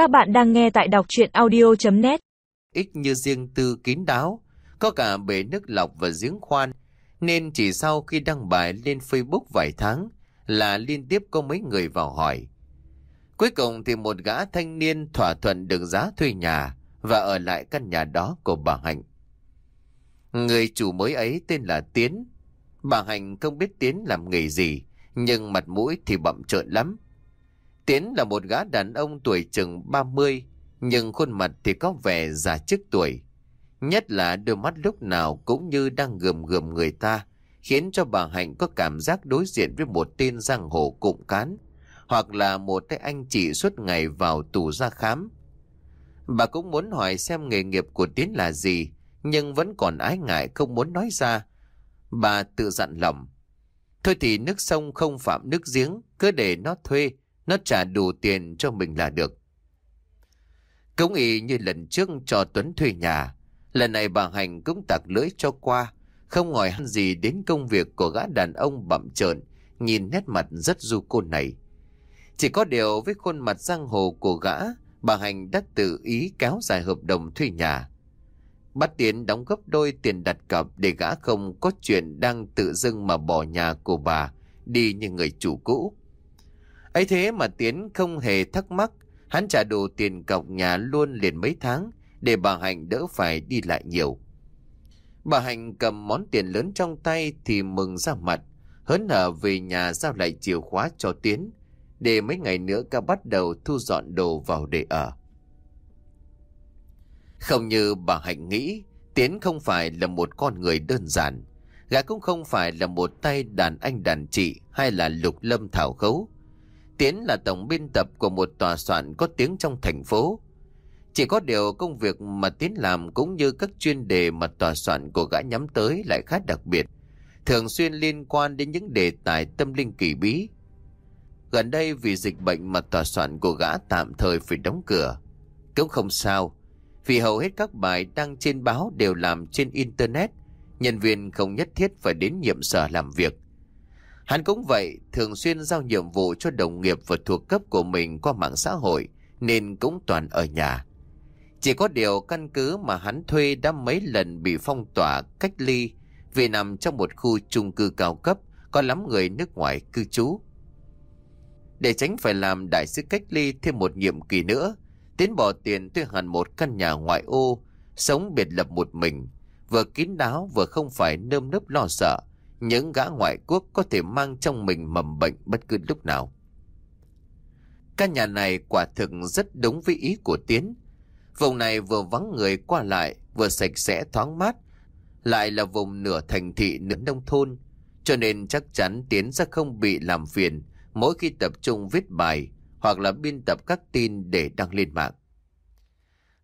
Các bạn đang nghe tại đọc chuyện audio.net Ít như riêng tư kín đáo, có cả bể nước lọc và giếng khoan, nên chỉ sau khi đăng bài lên Facebook vài tháng là liên tiếp có mấy người vào hỏi. Cuối cùng thì một gã thanh niên thỏa thuận được giá thuê nhà và ở lại căn nhà đó của bà Hạnh. Người chủ mới ấy tên là Tiến. Bà Hạnh không biết Tiến làm nghề gì, nhưng mặt mũi thì bậm trợn lắm. Tiến là một gã đàn ông tuổi chừng 30, nhưng khuôn mặt thì có vẻ già trước tuổi. Nhất là đôi mắt lúc nào cũng như đang gườm gườm người ta, khiến cho bà Hạnh có cảm giác đối diện với một tên giang hồ cụm cán, hoặc là một cái anh chị suốt ngày vào tù ra khám. Bà cũng muốn hỏi xem nghề nghiệp của Tiến là gì, nhưng vẫn còn ái ngại không muốn nói ra. Bà tự dặn lòng. Thôi thì nước sông không phạm nước giếng, cứ để nó thuê, nó trả đủ tiền cho mình là được. Cũng y như lần trước cho Tuấn thuê nhà, lần này bà Hành cũng tạc lưỡi cho qua, không ngồi hắn gì đến công việc của gã đàn ông bậm trợn, nhìn nét mặt rất du côn này. Chỉ có điều với khuôn mặt giang hồ của gã, bà Hành đã tự ý kéo dài hợp đồng thuê nhà. Bắt Tiến đóng gấp đôi tiền đặt cọc để gã không có chuyện đang tự dưng mà bỏ nhà của bà đi như người chủ cũ ấy thế mà Tiến không hề thắc mắc, hắn trả đủ tiền cọc nhà luôn liền mấy tháng để bà Hạnh đỡ phải đi lại nhiều. Bà Hạnh cầm món tiền lớn trong tay thì mừng ra mặt, hớn hở về nhà giao lại chìa khóa cho Tiến, để mấy ngày nữa ca bắt đầu thu dọn đồ vào để ở. Không như bà Hạnh nghĩ, Tiến không phải là một con người đơn giản. Gã cũng không phải là một tay đàn anh đàn chị hay là lục lâm thảo khấu. Tiến là tổng biên tập của một tòa soạn có tiếng trong thành phố. Chỉ có điều công việc mà Tiến làm cũng như các chuyên đề mà tòa soạn của gã nhắm tới lại khá đặc biệt, thường xuyên liên quan đến những đề tài tâm linh kỳ bí. Gần đây vì dịch bệnh mà tòa soạn của gã tạm thời phải đóng cửa. Cũng không sao, vì hầu hết các bài đăng trên báo đều làm trên Internet, nhân viên không nhất thiết phải đến nhiệm sở làm việc. Hắn cũng vậy, thường xuyên giao nhiệm vụ cho đồng nghiệp và thuộc cấp của mình qua mạng xã hội, nên cũng toàn ở nhà. Chỉ có điều căn cứ mà hắn thuê đã mấy lần bị phong tỏa, cách ly, vì nằm trong một khu chung cư cao cấp, có lắm người nước ngoài cư trú. Để tránh phải làm đại sứ cách ly thêm một nhiệm kỳ nữa, Tiến bỏ tiền thuê hẳn một căn nhà ngoại ô, sống biệt lập một mình, vừa kín đáo vừa không phải nơm nớp lo sợ, những gã ngoại quốc có thể mang trong mình mầm bệnh bất cứ lúc nào. Căn nhà này quả thực rất đúng với ý của Tiến. Vùng này vừa vắng người qua lại, vừa sạch sẽ thoáng mát, lại là vùng nửa thành thị nửa nông thôn, cho nên chắc chắn Tiến sẽ không bị làm phiền mỗi khi tập trung viết bài hoặc là biên tập các tin để đăng lên mạng.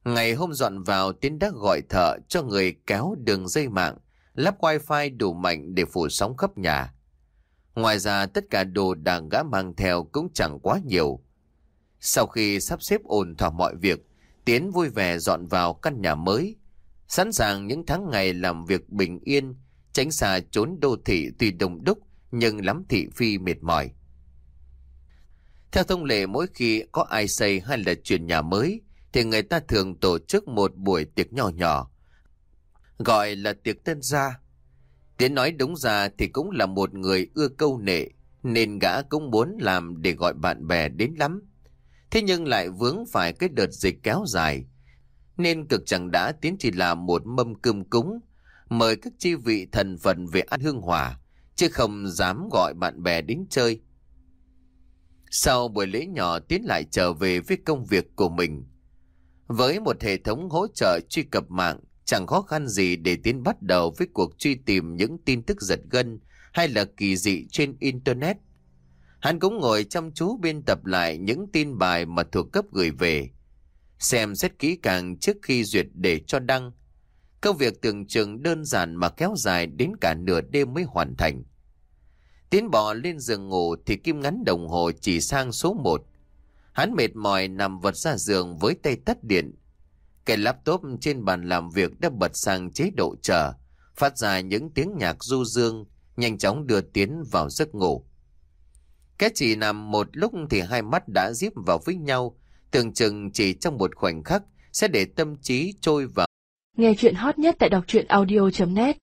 Ngày hôm dọn vào, Tiến đã gọi thợ cho người kéo đường dây mạng lắp wifi đủ mạnh để phủ sóng khắp nhà. Ngoài ra tất cả đồ đàng gã mang theo cũng chẳng quá nhiều. Sau khi sắp xếp ổn thỏa mọi việc, Tiến vui vẻ dọn vào căn nhà mới, sẵn sàng những tháng ngày làm việc bình yên, tránh xa trốn đô thị tuy đông đúc nhưng lắm thị phi mệt mỏi. Theo thông lệ mỗi khi có ai xây hay là chuyển nhà mới thì người ta thường tổ chức một buổi tiệc nhỏ nhỏ gọi là tiệc tân gia. Tiến nói đúng ra thì cũng là một người ưa câu nệ, nên gã cũng muốn làm để gọi bạn bè đến lắm. Thế nhưng lại vướng phải cái đợt dịch kéo dài, nên cực chẳng đã Tiến chỉ là một mâm cơm cúng, mời các chi vị thần phần về ăn hương hòa, chứ không dám gọi bạn bè đến chơi. Sau buổi lễ nhỏ Tiến lại trở về với công việc của mình. Với một hệ thống hỗ trợ truy cập mạng, Chẳng khó khăn gì để tiến bắt đầu với cuộc truy tìm những tin tức giật gân hay là kỳ dị trên Internet. Hắn cũng ngồi chăm chú biên tập lại những tin bài mà thuộc cấp gửi về. Xem xét kỹ càng trước khi duyệt để cho đăng. Công việc tưởng chừng đơn giản mà kéo dài đến cả nửa đêm mới hoàn thành. Tiến bò lên giường ngủ thì kim ngắn đồng hồ chỉ sang số 1. Hắn mệt mỏi nằm vật ra giường với tay tắt điện, cái laptop trên bàn làm việc đã bật sang chế độ chờ, phát ra những tiếng nhạc du dương, nhanh chóng đưa Tiến vào giấc ngủ. Cái chỉ nằm một lúc thì hai mắt đã díp vào với nhau, Tưởng chừng chỉ trong một khoảnh khắc sẽ để tâm trí trôi vào. Nghe chuyện hot nhất tại đọc truyện audio.net